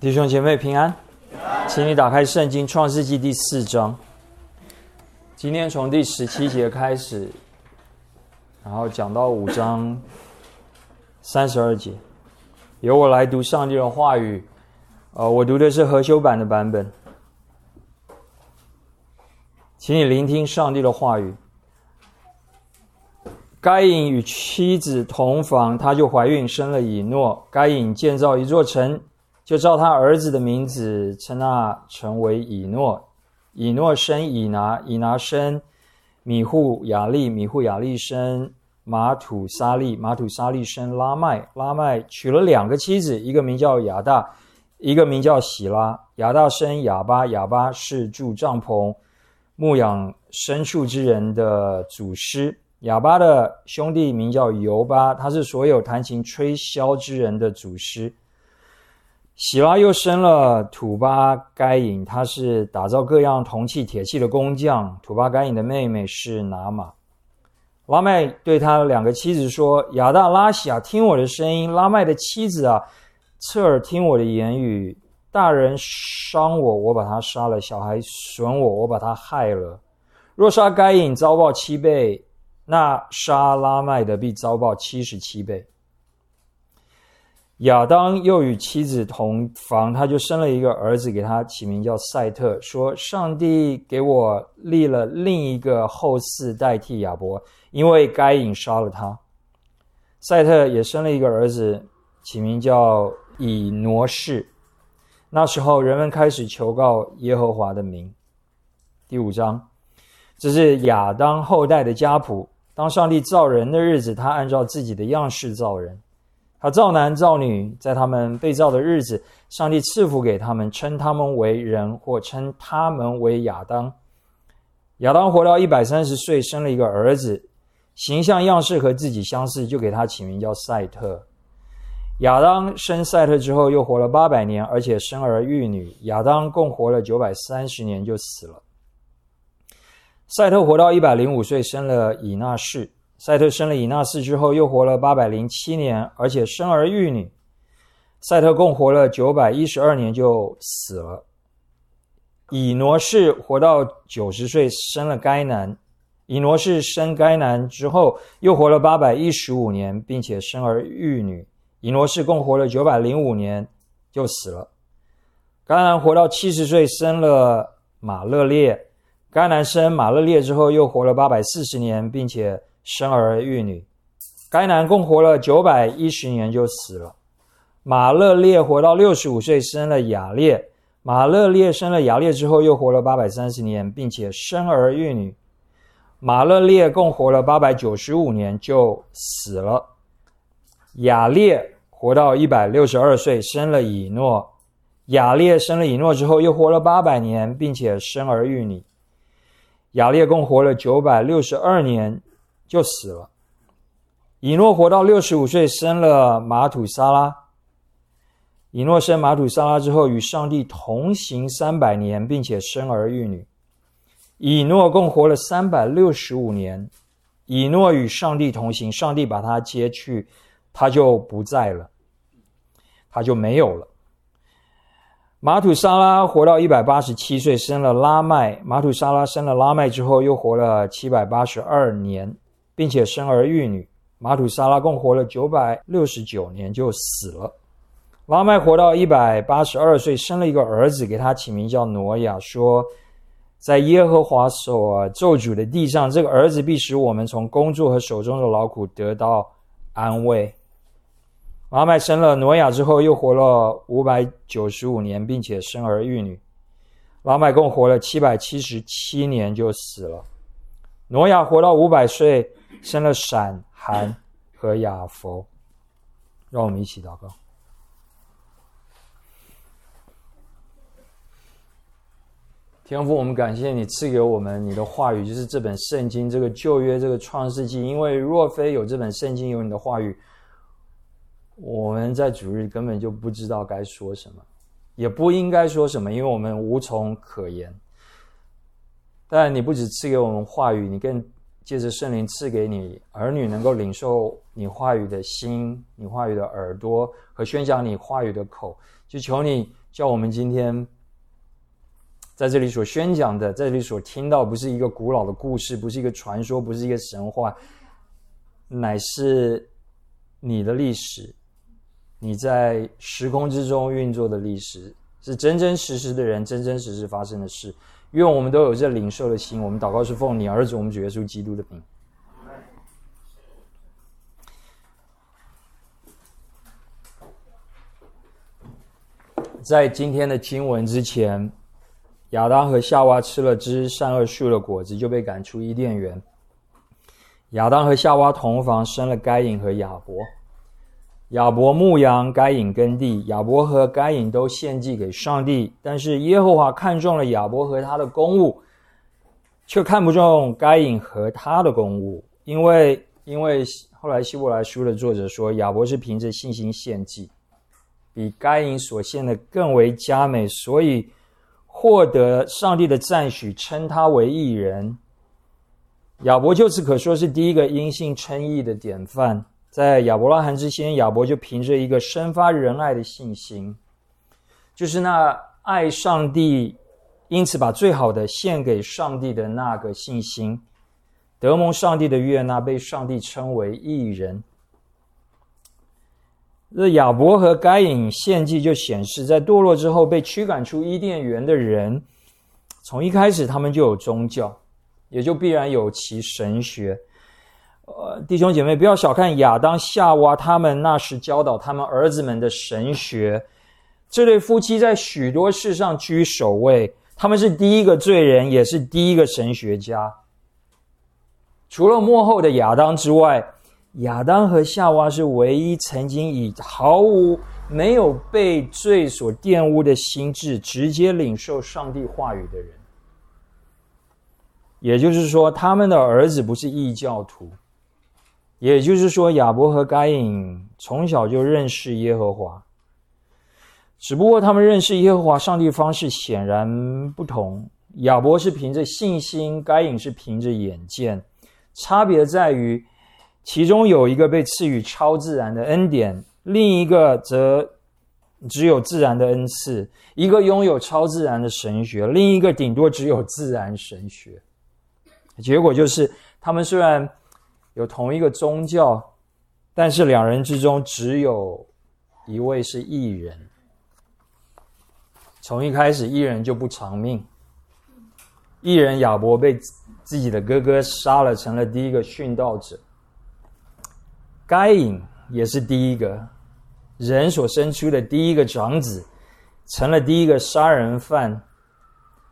弟兄姐妹平安，请你打开圣经创世纪第四章。今天从第十七节开始，然后讲到五章三十二节，由我来读上帝的话语。呃，我读的是合修版的版本，请你聆听上帝的话语。该隐与妻子同房，他就怀孕生了以诺。该隐建造一座城。就照他儿子的名字称那成为以诺，以诺生以拿，以拿生米户雅利，米户雅利生马土沙利，马土沙利生拉麦，拉麦娶了两个妻子，一个名叫亚大，一个名叫喜拉。亚大生哑巴，哑巴是住帐篷、牧养牲畜之人的祖师。哑巴的兄弟名叫尤巴，他是所有弹琴吹箫之人的祖师。喜拉又生了土巴该隐，他是打造各样铜器、铁器的工匠。土巴该隐的妹妹是拿玛。拉麦对他两个妻子说：“亚大拉西亚，听我的声音；拉麦的妻子啊，侧耳听我的言语。大人伤我，我把他杀了；小孩损我，我把他害了。若杀该隐，遭报七倍；那杀拉麦的，必遭报七十七倍。”亚当又与妻子同房，他就生了一个儿子，给他起名叫赛特，说：“上帝给我立了另一个后嗣代替亚伯，因为该隐杀了他。”赛特也生了一个儿子，起名叫以挪士。那时候，人们开始求告耶和华的名。第五章，这是亚当后代的家谱。当上帝造人的日子，他按照自己的样式造人。他造男造女，在他们被造的日子，上帝赐福给他们，称他们为人，或称他们为亚当。亚当活到一百三十岁，生了一个儿子，形象样式和自己相似，就给他起名叫赛特。亚当生赛特之后，又活了八百年，而且生儿育女。亚当共活了九百三十年，就死了。赛特活到一百零五岁，生了以纳士。赛特生了以纳斯之后，又活了八百零七年，而且生儿育女。赛特共活了九百一十二年就死了。以挪士活到九十岁，生了该男。以挪士生该男之后，又活了八百一十五年，并且生儿育女。以挪士共活了九百零五年就死了。该男活到七十岁，生了马勒列。该男生马勒列之后，又活了八百四十年，并且。生儿育女，该男共活了九百一十年就死了。马勒列活到六十五岁，生了雅列。马勒列生了雅列之后，又活了八百三十年，并且生儿育女。马勒列共活了八百九十五年就死了。雅列活到一百六十二岁，生了以诺。雅列生了以诺之后，又活了八百年，并且生儿育女。雅列共活了九百六十二年。就死了。以诺活到六十五岁，生了马土沙拉。以诺生马土沙拉之后，与上帝同行三百年，并且生儿育女。以诺共活了三百六十五年。以诺与上帝同行，上帝把他接去，他就不在了，他就没有了。马土沙拉活到一百八十七岁，生了拉麦。马土沙拉生了拉麦之后，又活了七百八十二年。并且生儿育女，马土沙拉共活了九百六十九年就死了。拉麦活到一百八十二岁，生了一个儿子，给他起名叫挪亚，说：“在耶和华所咒诅的地上，这个儿子必使我们从工作和手中的劳苦得到安慰。”拉麦生了挪亚之后，又活了五百九十五年，并且生儿育女。拉麦共活了七百七十七年就死了。挪亚活到五百岁。生了闪、寒和雅佛，让我们一起祷告。天父，我们感谢你赐给我们你的话语，就是这本圣经，这个旧约，这个创世纪。因为若非有这本圣经，有你的话语，我们在主日根本就不知道该说什么，也不应该说什么，因为我们无从可言。但你不只赐给我们话语，你更。借着圣灵赐给你儿女能够领受你话语的心、你话语的耳朵和宣讲你话语的口，就求你叫我们今天在这里所宣讲的，在这里所听到，不是一个古老的故事，不是一个传说，不是一个神话，乃是你的历史，你在时空之中运作的历史，是真真实实的人，真真实实发生的事。愿我们都有这领受的心。我们祷告是奉你儿子我们主耶稣基督的名。在今天的经文之前，亚当和夏娃吃了枝善恶树的果子，就被赶出伊甸园。亚当和夏娃同房，生了该隐和亚伯。亚伯牧羊，该隐耕地。亚伯和该隐都献祭给上帝，但是耶和华看中了亚伯和他的公物，却看不中该隐和他的公物，因为因为后来希伯来书的作者说，亚伯是凭着信心献祭，比该隐所献的更为佳美，所以获得上帝的赞许，称他为义人。亚伯就此可说是第一个因信称义的典范。在亚伯拉罕之前，亚伯就凭着一个生发仁爱的信心，就是那爱上帝，因此把最好的献给上帝的那个信心，得蒙上帝的悦纳，被上帝称为义人。这亚伯和该隐献祭，就显示在堕落之后被驱赶出伊甸园的人，从一开始他们就有宗教，也就必然有其神学。呃，弟兄姐妹，不要小看亚当、夏娃他们那时教导他们儿子们的神学。这对夫妻在许多事上居首位，他们是第一个罪人，也是第一个神学家。除了幕后的亚当之外，亚当和夏娃是唯一曾经以毫无没有被罪所玷污的心智，直接领受上帝话语的人。也就是说，他们的儿子不是异教徒。也就是说，亚伯和该隐从小就认识耶和华，只不过他们认识耶和华上帝方式显然不同。亚伯是凭着信心，该隐是凭着眼见，差别在于，其中有一个被赐予超自然的恩典，另一个则只有自然的恩赐。一个拥有超自然的神学，另一个顶多只有自然神学。结果就是，他们虽然。有同一个宗教，但是两人之中只有一位是异人。从一开始，异人就不偿命。异人亚伯被自己的哥哥杀了，成了第一个殉道者。该隐也是第一个人所生出的第一个长子，成了第一个杀人犯。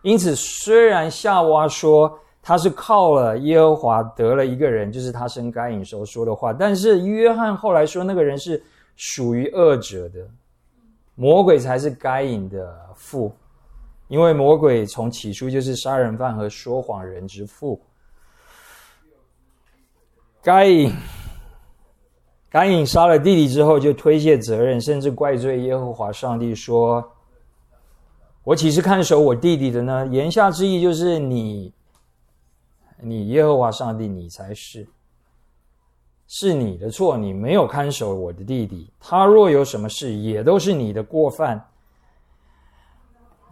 因此，虽然夏娃说。他是靠了耶和华得了一个人，就是他生该隐时候说的话。但是约翰后来说，那个人是属于恶者的，魔鬼才是该隐的父，因为魔鬼从起初就是杀人犯和说谎人之父。该隐，该隐杀了弟弟之后，就推卸责任，甚至怪罪耶和华上帝，说：“我岂是看守我弟弟的呢？”言下之意就是你。你耶和华上帝，你才是，是你的错，你没有看守我的弟弟。他若有什么事，也都是你的过犯。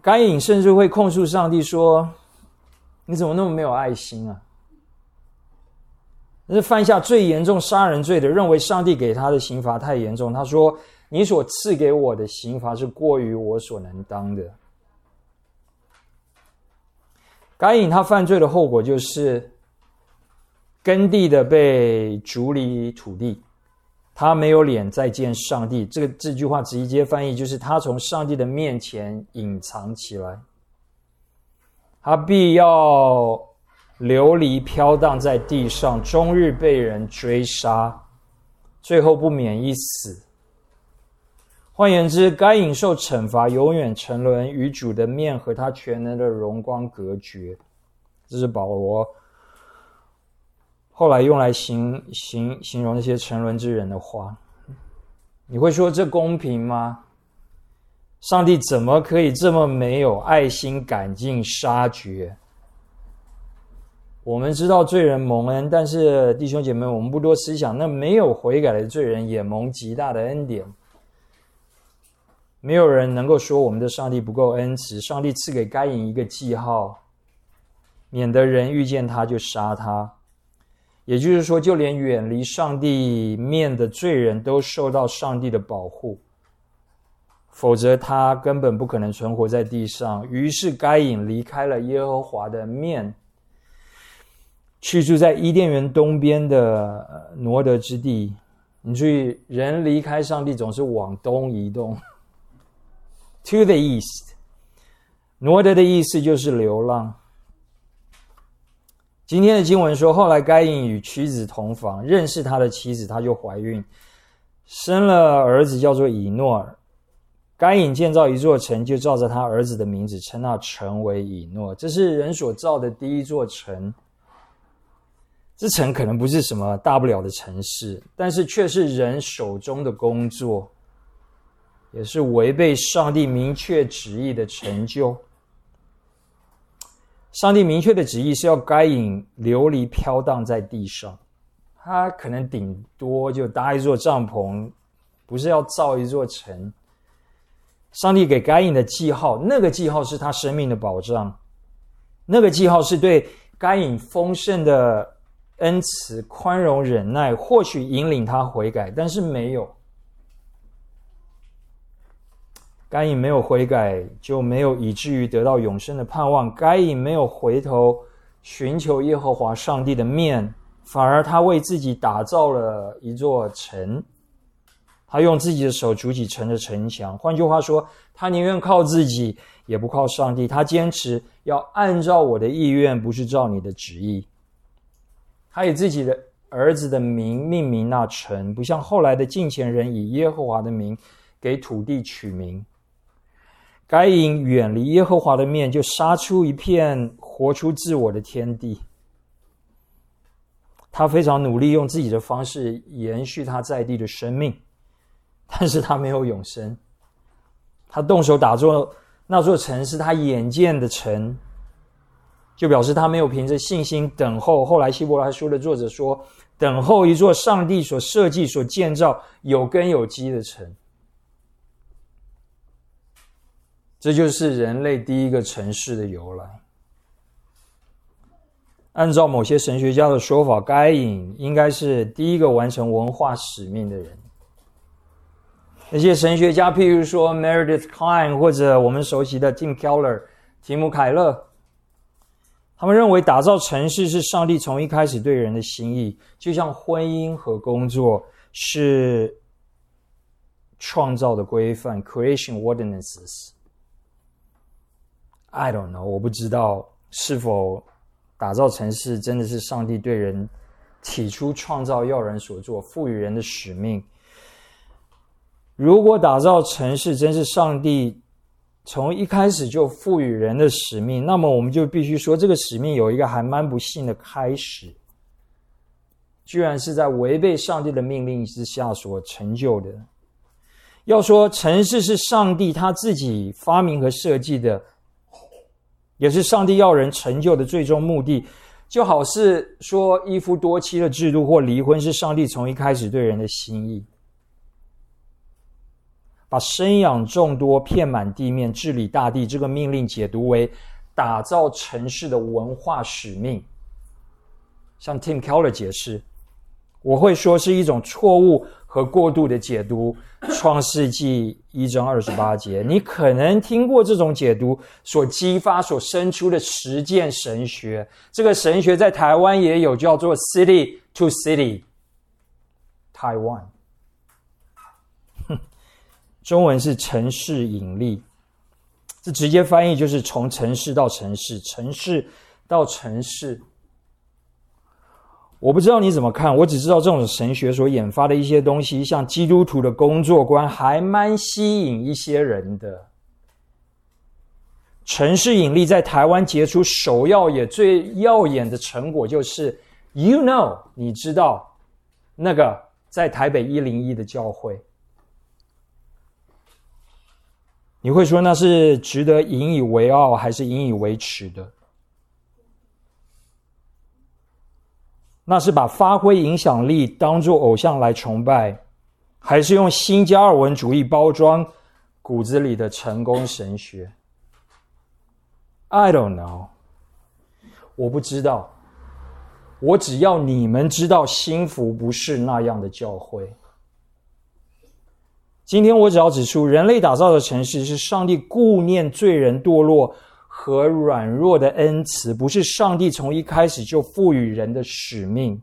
该隐甚至会控诉上帝说：“你怎么那么没有爱心啊？”那是犯下最严重杀人罪的，认为上帝给他的刑罚太严重。他说：“你所赐给我的刑罚是过于我所能当的。”该隐他犯罪的后果就是耕地的被逐离土地，他没有脸再见上帝。这个这句话直接翻译就是他从上帝的面前隐藏起来，他必要流离飘荡在地上，终日被人追杀，最后不免一死。换言之，该隐受惩罚，永远沉沦于主的面和他全能的荣光隔绝。这是保罗后来用来形形形容那些沉沦之人的话。你会说这公平吗？上帝怎么可以这么没有爱心，赶尽杀绝？我们知道罪人蒙恩，但是弟兄姐妹，我们不多思想，那没有悔改的罪人也蒙极大的恩典。没有人能够说我们的上帝不够恩慈。上帝赐给该隐一个记号，免得人遇见他就杀他。也就是说，就连远离上帝面的罪人都受到上帝的保护，否则他根本不可能存活在地上。于是该隐离开了耶和华的面。去住在伊甸园东边的挪德之地。你注意，人离开上帝总是往东移动，to the east。挪德的意思就是流浪。今天的经文说，后来该隐与妻子同房，认识他的妻子，他就怀孕，生了儿子，叫做以诺尔。该隐建造一座城，就照着他儿子的名字称那城为以诺。这是人所造的第一座城。这城可能不是什么大不了的城市，但是却是人手中的工作，也是违背上帝明确旨意的成就。上帝明确的旨意是要该隐流离飘荡在地上，他可能顶多就搭一座帐篷，不是要造一座城。上帝给该隐的记号，那个记号是他生命的保障，那个记号是对该隐丰盛的。恩慈、宽容、忍耐，或许引领他悔改，但是没有。该隐没有悔改，就没有以至于得到永生的盼望。该隐没有回头寻求耶和华上帝的面，反而他为自己打造了一座城。他用自己的手筑起城的城墙。换句话说，他宁愿靠自己，也不靠上帝。他坚持要按照我的意愿，不是照你的旨意。他以自己的儿子的名命名那城，不像后来的近前人以耶和华的名给土地取名。该隐远离耶和华的面，就杀出一片活出自我的天地。他非常努力用自己的方式延续他在地的生命，但是他没有永生。他动手打坐那座城，是他眼见的城。就表示他没有凭着信心等候。后来希伯来书的作者说：“等候一座上帝所设计、所建造、有根有基的城。”这就是人类第一个城市的由来。按照某些神学家的说法，该隐应该是第一个完成文化使命的人。那些神学家，譬如说 Meredith Kline 或者我们熟悉的 Tim Keller 提姆凯勒。他们认为打造城市是上帝从一开始对人的心意，就像婚姻和工作是创造的规范 （creation ordinances）。I don't know，我不知道是否打造城市真的是上帝对人起初创造要人所做，赋予人的使命。如果打造城市真是上帝。从一开始就赋予人的使命，那么我们就必须说，这个使命有一个还蛮不幸的开始，居然是在违背上帝的命令之下所成就的。要说城市是上帝他自己发明和设计的，也是上帝要人成就的最终目的，就好似说一夫多妻的制度或离婚是上帝从一开始对人的心意。把生养众多、遍满地面、治理大地这个命令解读为打造城市的文化使命，像 Tim Keller 解释，我会说是一种错误和过度的解读。创世纪一章二十八节，你可能听过这种解读所激发、所生出的实践神学。这个神学在台湾也有，叫做 City to City Taiwan。中文是城市引力，这直接翻译就是从城市到城市，城市到城市。我不知道你怎么看，我只知道这种神学所研发的一些东西，像基督徒的工作观，还蛮吸引一些人的。城市引力在台湾结出首要也最耀眼的成果，就是，you know，你知道，那个在台北一零一的教会。你会说那是值得引以为傲，还是引以为耻的？那是把发挥影响力当做偶像来崇拜，还是用新加尔文主义包装骨子里的成功神学？I don't know，我不知道。我只要你们知道，幸福不是那样的教会。今天我只要指出，人类打造的城市是上帝顾念罪人堕落和软弱的恩慈，不是上帝从一开始就赋予人的使命。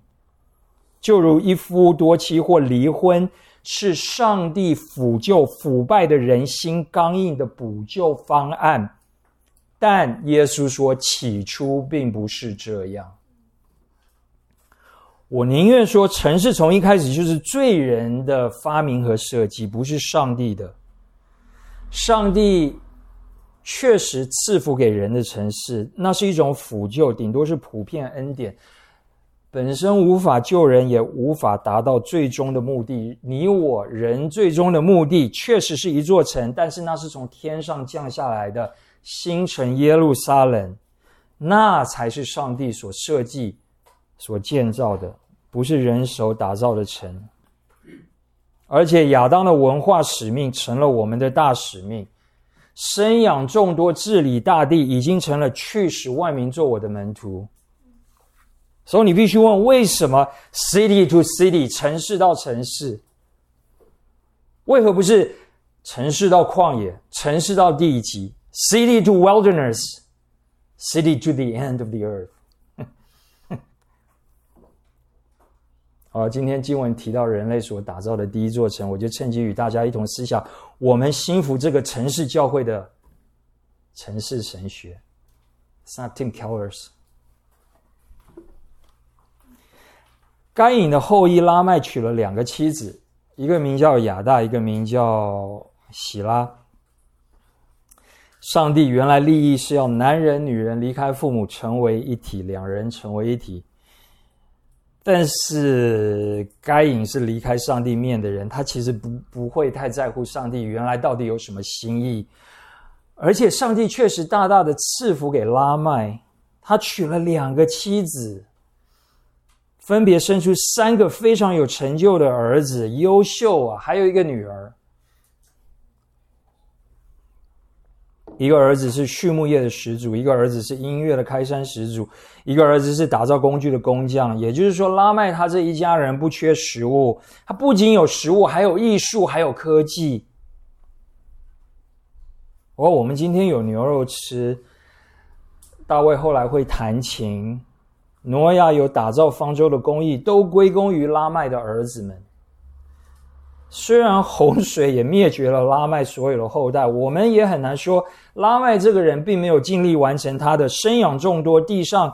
就如一夫多妻或离婚，是上帝抚救腐败的人心刚硬的补救方案，但耶稣说，起初并不是这样。我宁愿说，城市从一开始就是罪人的发明和设计，不是上帝的。上帝确实赐福给人的城市，那是一种辅救，顶多是普遍恩典，本身无法救人，也无法达到最终的目的。你我人最终的目的，确实是一座城，但是那是从天上降下来的新城耶路撒冷，那才是上帝所设计、所建造的。不是人手打造的城，而且亚当的文化使命成了我们的大使命，生养众多、治理大地，已经成了去使万民做我的门徒。所以你必须问：为什么 city to city 城市到城市？为何不是城市到旷野、城市到地极？city to wilderness，city to the end of the earth。好，今天经文提到人类所打造的第一座城，我就趁机与大家一同思想我们心服这个城市教会的城市神学。It's not Tim Keller's。该隐的后裔拉麦娶了两个妻子，一个名叫亚大，一个名叫喜拉。上帝原来利益是要男人、女人离开父母，成为一体，两人成为一体。但是该隐是离开上帝面的人，他其实不不会太在乎上帝原来到底有什么心意，而且上帝确实大大的赐福给拉麦，他娶了两个妻子，分别生出三个非常有成就的儿子，优秀啊，还有一个女儿。一个儿子是畜牧业的始祖，一个儿子是音乐的开山始祖，一个儿子是打造工具的工匠。也就是说，拉麦他这一家人不缺食物，他不仅有食物，还有艺术，还有科技。哦，我们今天有牛肉吃。大卫后来会弹琴，挪亚有打造方舟的工艺，都归功于拉麦的儿子们。虽然洪水也灭绝了拉麦所有的后代，我们也很难说拉麦这个人并没有尽力完成他的生养众多、地上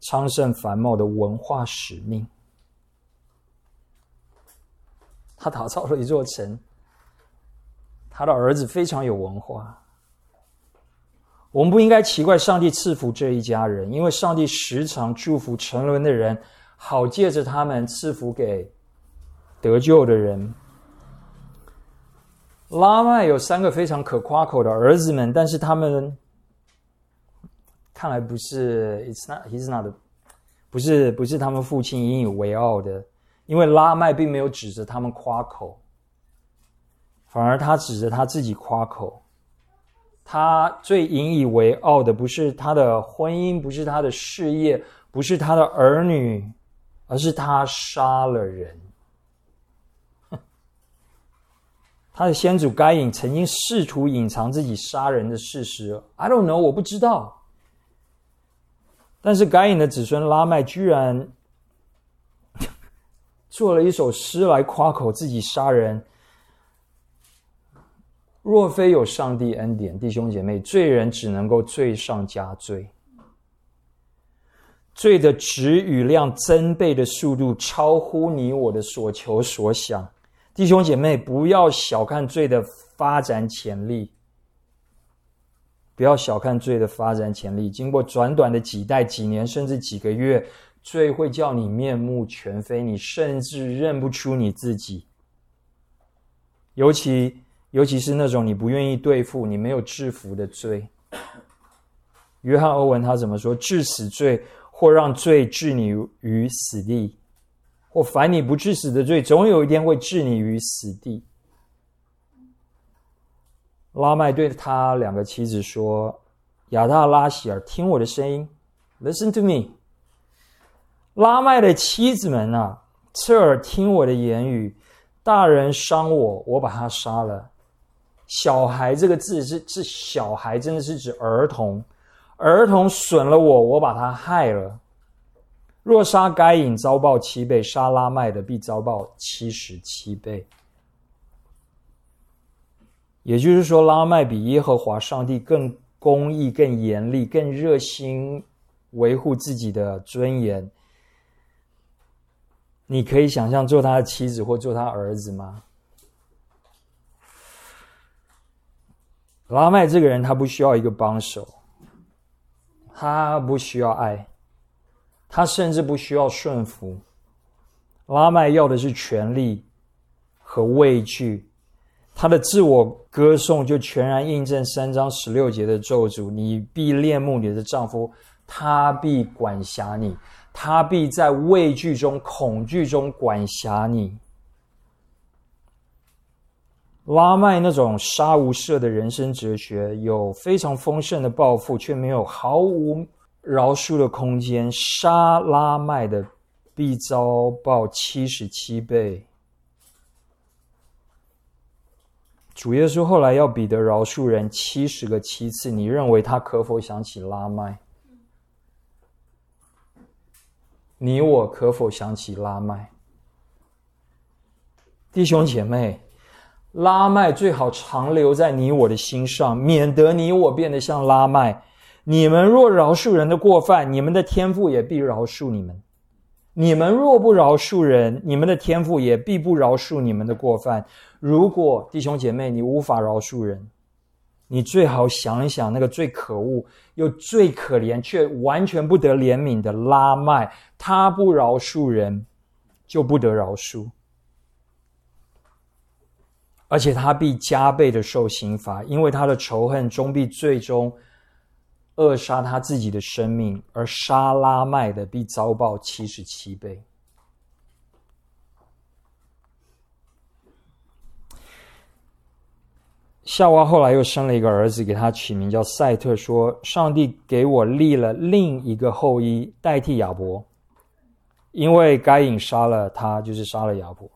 昌盛繁茂的文化使命。他打造了一座城，他的儿子非常有文化。我们不应该奇怪上帝赐福这一家人，因为上帝时常祝福沉沦的人，好借着他们赐福给。得救的人，拉麦有三个非常可夸口的儿子们，但是他们看来不是，it's not，he's not，不是不是他们父亲引以为傲的，因为拉麦并没有指着他们夸口，反而他指着他自己夸口。他最引以为傲的不是他的婚姻，不是他的事业，不是他的儿女，而是他杀了人。他的先祖该隐曾经试图隐藏自己杀人的事实。I don't know，我不知道。但是该隐的子孙拉麦居然做了一首诗来夸口自己杀人。若非有上帝恩典，弟兄姐妹，罪人只能够罪上加罪，罪的值与量增倍的速度超乎你我的所求所想。弟兄姐妹，不要小看罪的发展潜力。不要小看罪的发展潜力。经过短短的几代、几年，甚至几个月，罪会叫你面目全非，你甚至认不出你自己。尤其，尤其是那种你不愿意对付、你没有制服的罪。约翰·欧文他怎么说？致死罪或让罪置你于死地，或凡你不致死的罪，总有一天会置你于死地。拉麦对他两个妻子说：“亚大拉希尔，听我的声音，Listen to me。”拉麦的妻子们啊，侧耳听我的言语。大人伤我，我把他杀了。小孩这个字是是小孩，真的是指儿童。儿童损了我，我把他害了。若杀该隐，遭报七倍；杀拉麦的，必遭报七十七倍。也就是说，拉麦比耶和华上帝更公义、更严厉、更热心维护自己的尊严。你可以想象做他的妻子或做他儿子吗？拉麦这个人，他不需要一个帮手。他不需要爱，他甚至不需要顺服。拉麦要的是权力和畏惧。他的自我歌颂就全然印证三章十六节的咒诅：你必恋慕你的丈夫，他必管辖你，他必在畏惧中、恐惧中管辖你。拉麦那种杀无赦的人生哲学，有非常丰盛的抱负，却没有毫无饶恕的空间。杀拉麦的必遭报七十七倍。主耶稣后来要彼得饶恕人七十个七次，你认为他可否想起拉麦？你我可否想起拉麦？弟兄姐妹。拉麦最好长留在你我的心上，免得你我变得像拉麦。你们若饶恕人的过犯，你们的天赋也必饶恕你们；你们若不饶恕人，你们的天赋也必不饶恕你们的过犯。如果弟兄姐妹你无法饶恕人，你最好想一想那个最可恶又最可怜却完全不得怜悯的拉麦，他不饶恕人，就不得饶恕。而且他必加倍的受刑罚，因为他的仇恨终必最终扼杀他自己的生命，而杀拉麦的必遭报七十七倍。夏娃后来又生了一个儿子，给他取名叫赛特，说：“上帝给我立了另一个后裔代替亚伯，因为该隐杀了他，就是杀了亚伯。”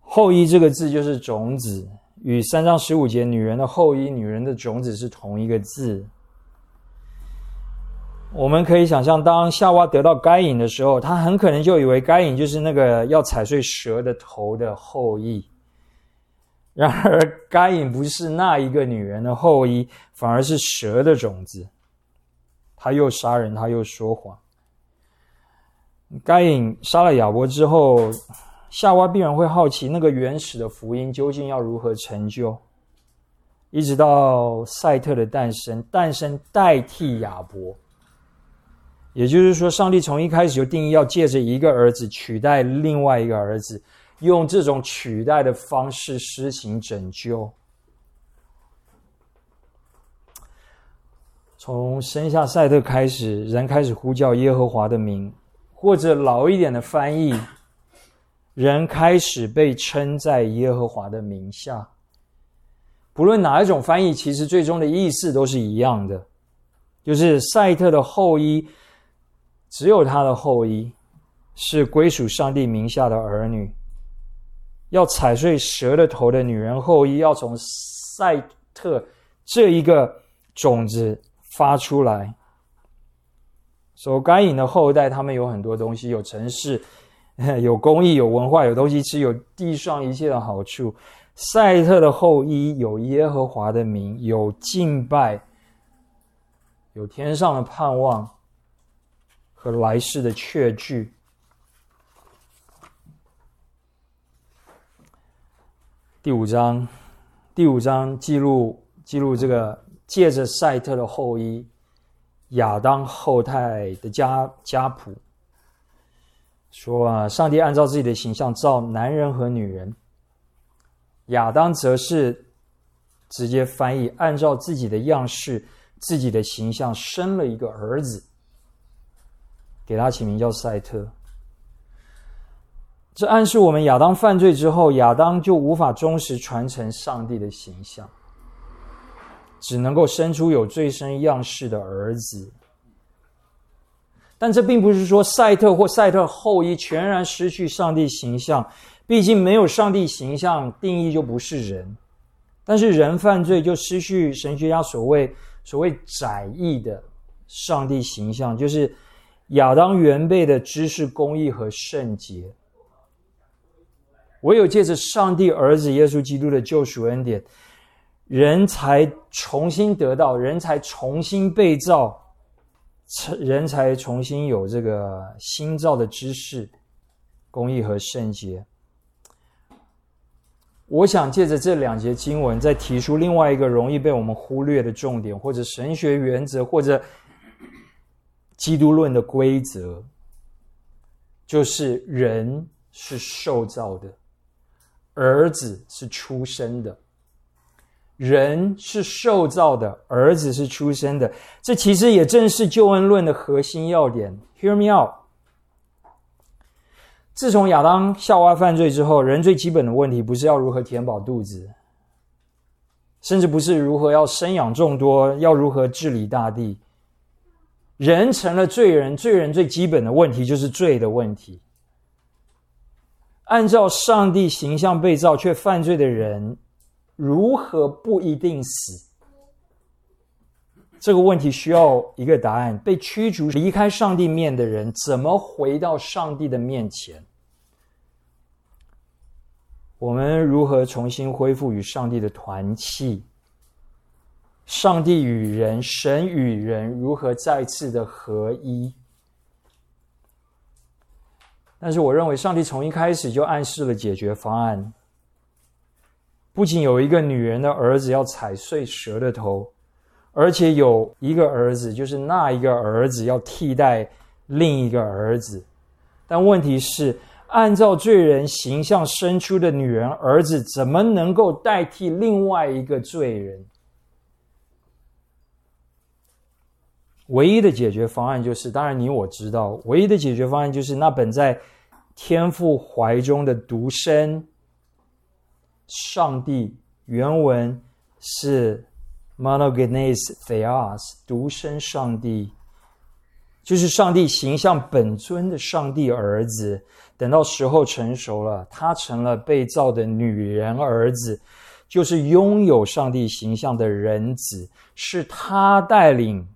后裔这个字就是种子，与三章十五节女人的后裔、女人的种子是同一个字。我们可以想象，当夏娃得到该隐的时候，她很可能就以为该隐就是那个要踩碎蛇的头的后裔。然而，该隐不是那一个女人的后裔，反而是蛇的种子。他又杀人，他又说谎。该隐杀了亚伯之后。夏娃必然会好奇，那个原始的福音究竟要如何成就？一直到赛特的诞生，诞生代替亚伯，也就是说，上帝从一开始就定义要借着一个儿子取代另外一个儿子，用这种取代的方式施行拯救。从生下赛特开始，人开始呼叫耶和华的名，或者老一点的翻译。人开始被称在耶和华的名下，不论哪一种翻译，其实最终的意思都是一样的，就是赛特的后裔，只有他的后裔是归属上帝名下的儿女。要踩碎蛇的头的女人后裔，要从赛特这一个种子发出来。所该隐的后代，他们有很多东西，有城市。有工艺，有文化，有东西吃，有地上一切的好处。赛特的后裔有耶和华的名，有敬拜，有天上的盼望和来世的确据。第五章，第五章记录记录这个借着赛特的后裔亚当后代的家家谱。说啊，上帝按照自己的形象造男人和女人。亚当则是直接翻译，按照自己的样式、自己的形象生了一个儿子。给他起名叫赛特。这暗示我们亚当犯罪之后，亚当就无法忠实传承上帝的形象，只能够生出有罪身样式的儿子。但这并不是说赛特或赛特后裔全然失去上帝形象，毕竟没有上帝形象，定义就不是人。但是人犯罪就失去神学家所谓所谓窄义的上帝形象，就是亚当原辈的知识、公义和圣洁。唯有借着上帝儿子耶稣基督的救赎恩典，人才重新得到，人才重新被造，人才重新有这个新造的知识、公义和圣洁。我想借着这两节经文，再提出另外一个容易被我们忽略的重点，或者神学原则，或者基督论的规则，就是人是受造的。儿子是出生的，人是受造的，儿子是出生的。这其实也正是救恩论的核心要点。Hear me out。自从亚当夏娃犯罪之后，人最基本的问题不是要如何填饱肚子，甚至不是如何要生养众多，要如何治理大地。人成了罪人，罪人最基本的问题就是罪的问题。按照上帝形象被造却犯罪的人，如何不一定死？这个问题需要一个答案。被驱逐离开上帝面的人，怎么回到上帝的面前？我们如何重新恢复与上帝的团契？上帝与人，神与人，如何再次的合一？但是，我认为上帝从一开始就暗示了解决方案。不仅有一个女人的儿子要踩碎蛇的头，而且有一个儿子，就是那一个儿子要替代另一个儿子。但问题是，按照罪人形象生出的女人儿子，怎么能够代替另外一个罪人？唯一的解决方案就是，当然你我知道，唯一的解决方案就是那本在天父怀中的独生上帝，原文是 monogenes theos，独生上帝，就是上帝形象本尊的上帝儿子。等到时候成熟了，他成了被造的女人儿子，就是拥有上帝形象的人子，是他带领。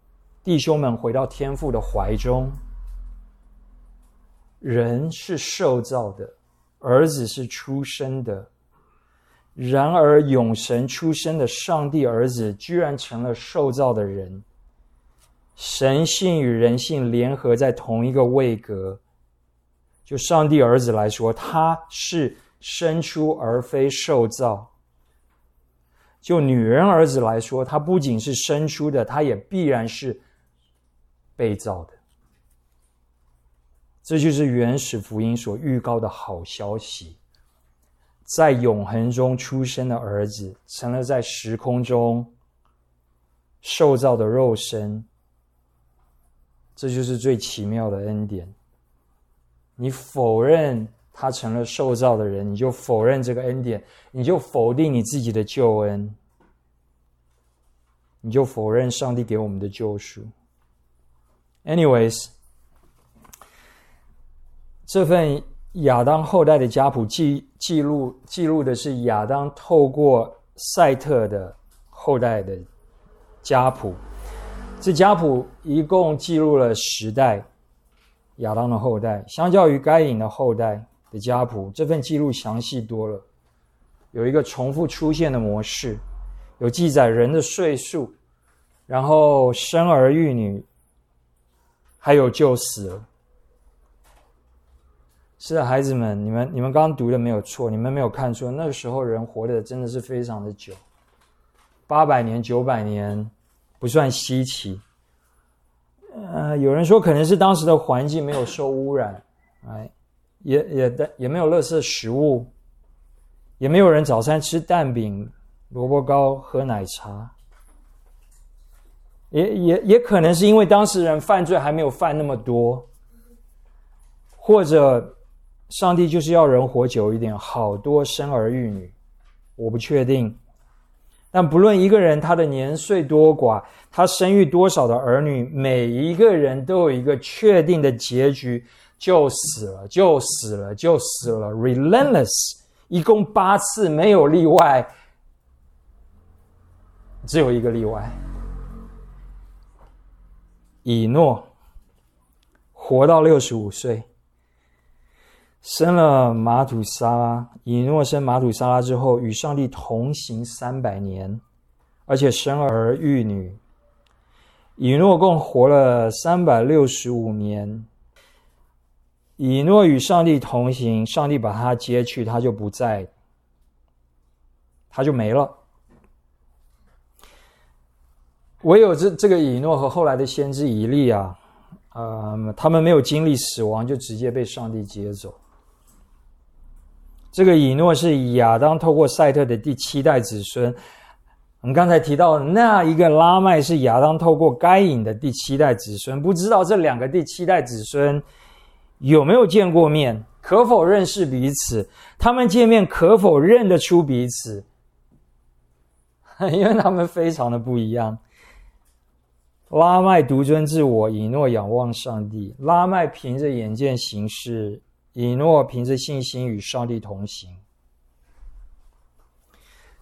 弟兄们，回到天父的怀中。人是受造的，儿子是出生的。然而，永神出生的上帝儿子，居然成了受造的人。神性与人性联合在同一个位格。就上帝儿子来说，他是生出而非受造。就女人儿子来说，他不仅是生出的，他也必然是。被造的，这就是原始福音所预告的好消息。在永恒中出生的儿子，成了在时空中受造的肉身。这就是最奇妙的恩典。你否认他成了受造的人，你就否认这个恩典，你就否定你自己的救恩，你就否认上帝给我们的救赎。Anyways，这份亚当后代的家谱记记录记录的是亚当透过赛特的后代的家谱。这家谱一共记录了十代亚当的后代，相较于该隐的后代的家谱，这份记录详细多了，有一个重复出现的模式，有记载人的岁数，然后生儿育女。还有就死了。是的，孩子们，你们你们刚刚读的没有错，你们没有看错。那个时候人活的真的是非常的久，八百年、九百年不算稀奇。呃，有人说可能是当时的环境没有受污染，哎，也也的也没有垃圾食物，也没有人早餐吃蛋饼、萝卜糕、喝奶茶。也也也可能是因为当事人犯罪还没有犯那么多，或者上帝就是要人活久一点，好多生儿育女，我不确定。但不论一个人他的年岁多寡，他生育多少的儿女，每一个人都有一个确定的结局，就死了，就死了，就死了。Relentless，一共八次，没有例外，只有一个例外。以诺活到六十五岁，生了马土沙拉。以诺生马土沙拉之后，与上帝同行三百年，而且生儿育女。以诺共活了三百六十五年。以诺与上帝同行，上帝把他接去，他就不在，他就没了。唯有这这个以诺和后来的先知以利啊，呃，他们没有经历死亡，就直接被上帝接走。这个以诺是亚当透过赛特的第七代子孙。我们刚才提到那一个拉麦是亚当透过该隐的第七代子孙，不知道这两个第七代子孙有没有见过面，可否认识彼此？他们见面可否认得出彼此？因为他们非常的不一样。拉麦独尊自我，以诺仰望上帝。拉麦凭着眼见行事，以诺凭着信心与上帝同行。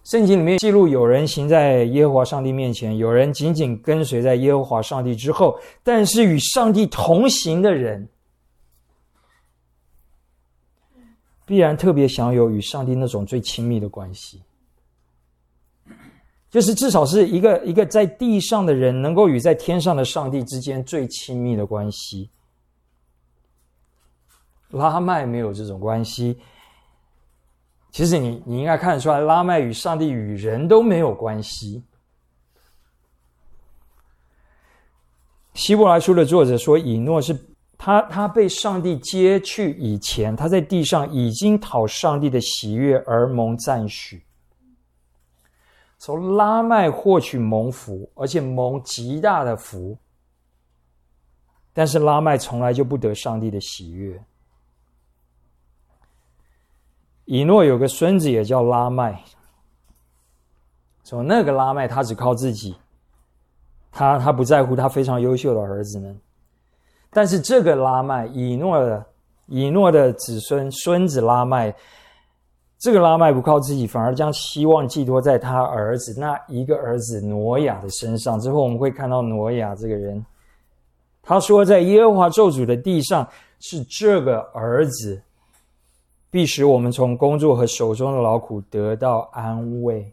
圣经里面记录，有人行在耶和华上帝面前，有人紧紧跟随在耶和华上帝之后。但是与上帝同行的人，必然特别享有与上帝那种最亲密的关系。就是至少是一个一个在地上的人，能够与在天上的上帝之间最亲密的关系。拉麦没有这种关系。其实你你应该看得出来，拉麦与上帝与人都没有关系。希伯来书的作者说，以诺是他他被上帝接去以前，他在地上已经讨上帝的喜悦而蒙赞许。从拉麦获取蒙福，而且蒙极大的福，但是拉麦从来就不得上帝的喜悦。以诺有个孙子也叫拉麦，从那个拉麦他只靠自己，他他不在乎他非常优秀的儿子呢，但是这个拉麦以诺的以诺的子孙孙子拉麦。这个拉麦不靠自己，反而将希望寄托在他儿子那一个儿子挪亚的身上。之后我们会看到挪亚这个人，他说：“在耶和华咒诅的地上，是这个儿子必使我们从工作和手中的劳苦得到安慰。”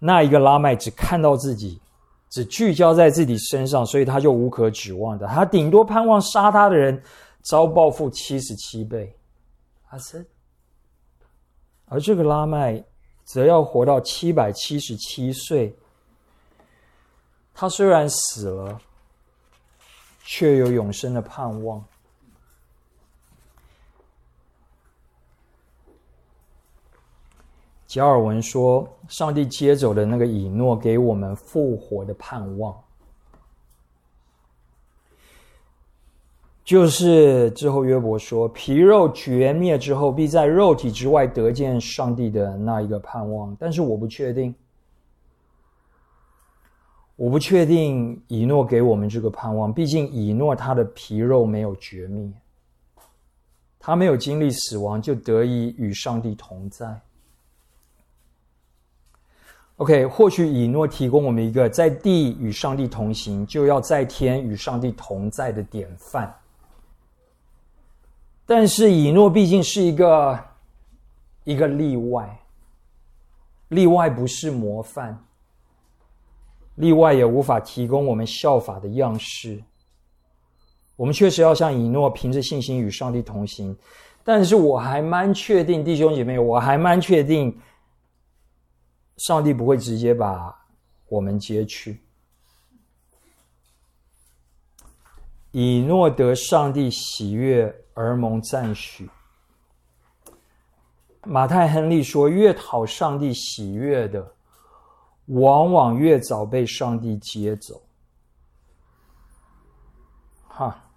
那一个拉麦只看到自己，只聚焦在自己身上，所以他就无可指望的。他顶多盼望杀他的人。遭报复七十七倍，阿森。而这个拉麦则要活到七百七十七岁。他虽然死了，却有永生的盼望。加尔文说：“上帝接走的那个以诺，给我们复活的盼望。”就是之后约伯说，皮肉绝灭之后，必在肉体之外得见上帝的那一个盼望。但是我不确定，我不确定以诺给我们这个盼望。毕竟以诺他的皮肉没有绝灭，他没有经历死亡，就得以与上帝同在。OK，或许以诺提供我们一个在地与上帝同行，就要在天与上帝同在的典范。但是以诺毕竟是一个一个例外，例外不是模范，例外也无法提供我们效法的样式。我们确实要像以诺，凭着信心与上帝同行。但是我还蛮确定，弟兄姐妹，我还蛮确定，上帝不会直接把我们接去。以诺得上帝喜悦。而蒙赞许。马太·亨利说：“越讨上帝喜悦的，往往越早被上帝接走。”哈，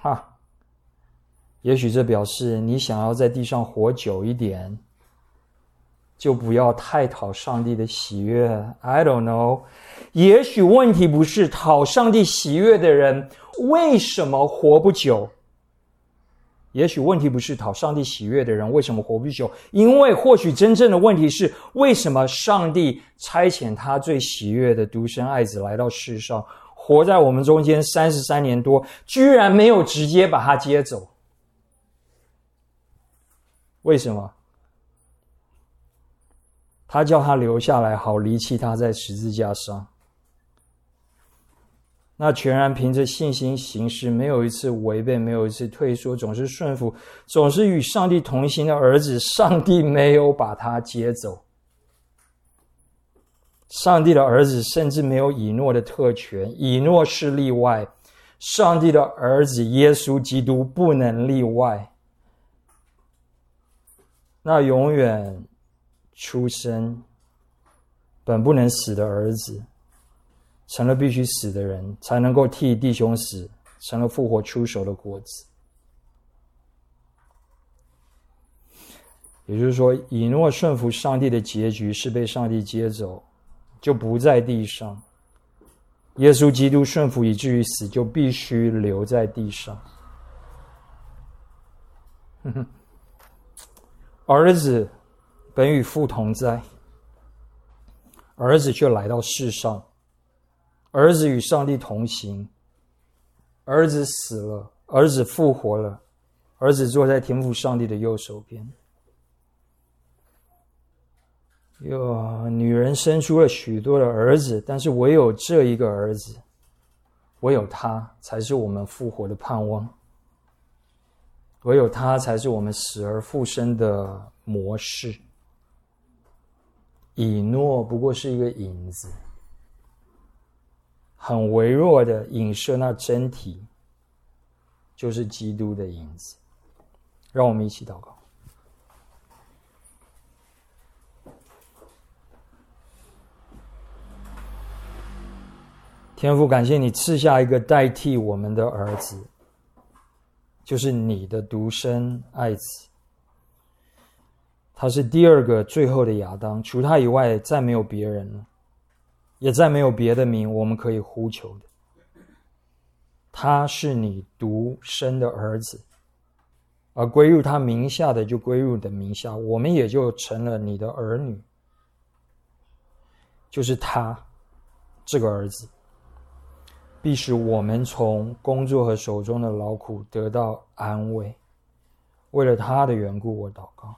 哈，也许这表示你想要在地上活久一点，就不要太讨上帝的喜悦。I don't know，也许问题不是讨上帝喜悦的人为什么活不久。也许问题不是讨上帝喜悦的人为什么活不久，因为或许真正的问题是为什么上帝差遣他最喜悦的独生爱子来到世上，活在我们中间三十三年多，居然没有直接把他接走？为什么？他叫他留下来，好离弃他在十字架上。那全然凭着信心行事，没有一次违背，没有一次退缩，总是顺服，总是与上帝同行的儿子，上帝没有把他接走。上帝的儿子甚至没有以诺的特权，以诺是例外，上帝的儿子耶稣基督不能例外。那永远出生本不能死的儿子。成了必须死的人，才能够替弟兄死，成了复活出手的果子。也就是说，以诺顺服上帝的结局是被上帝接走，就不在地上；耶稣基督顺服以至于死，就必须留在地上。儿 子本与父同在，儿子却来到世上。儿子与上帝同行，儿子死了，儿子复活了，儿子坐在天父上帝的右手边。哟，女人生出了许多的儿子，但是唯有这一个儿子，唯有他才是我们复活的盼望，唯有他才是我们死而复生的模式。以诺不过是一个影子。很微弱的影射，那真体就是基督的影子。让我们一起祷告。天父，感谢你赐下一个代替我们的儿子，就是你的独生爱子。他是第二个、最后的亚当，除他以外，再没有别人了。也再没有别的名我们可以呼求的。他是你独生的儿子，而归入他名下的就归入你的名下，我们也就成了你的儿女。就是他这个儿子，必使我们从工作和手中的劳苦得到安慰。为了他的缘故，我祷告。